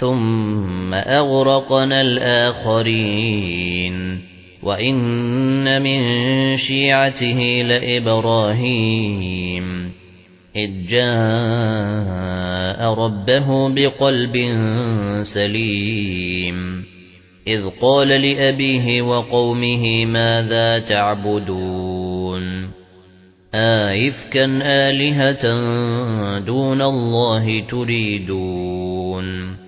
ثُمَّ أَغْرَقْنَا الْآخَرِينَ وَإِنَّ مِن شِيعَتِهِ لَإِبْرَاهِيمَ إِذْ جَاءَ رَبَّهُ بِقَلْبٍ سَلِيمٍ إِذْ قَالَ لِأَبِيهِ وَقَوْمِهِ مَاذَا تَعْبُدُونَ آئِفْكًا آلِهَةً دُونَ اللَّهِ تُرِيدُونَ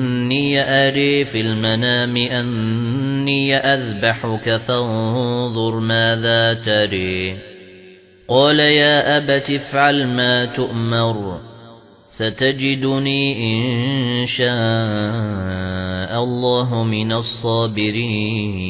إِنِّي أَرَى فِي الْمَنَامِ أَنِّي أَذْبَحُكَ فَانظُرْ مَاذَا تَرَى قَالَ يَا أَبَتِ افْعَلْ مَا تُؤْمَرُ سَتَجِدُنِي إِن شَاءَ اللَّهُ مِنَ الصَّابِرِينَ.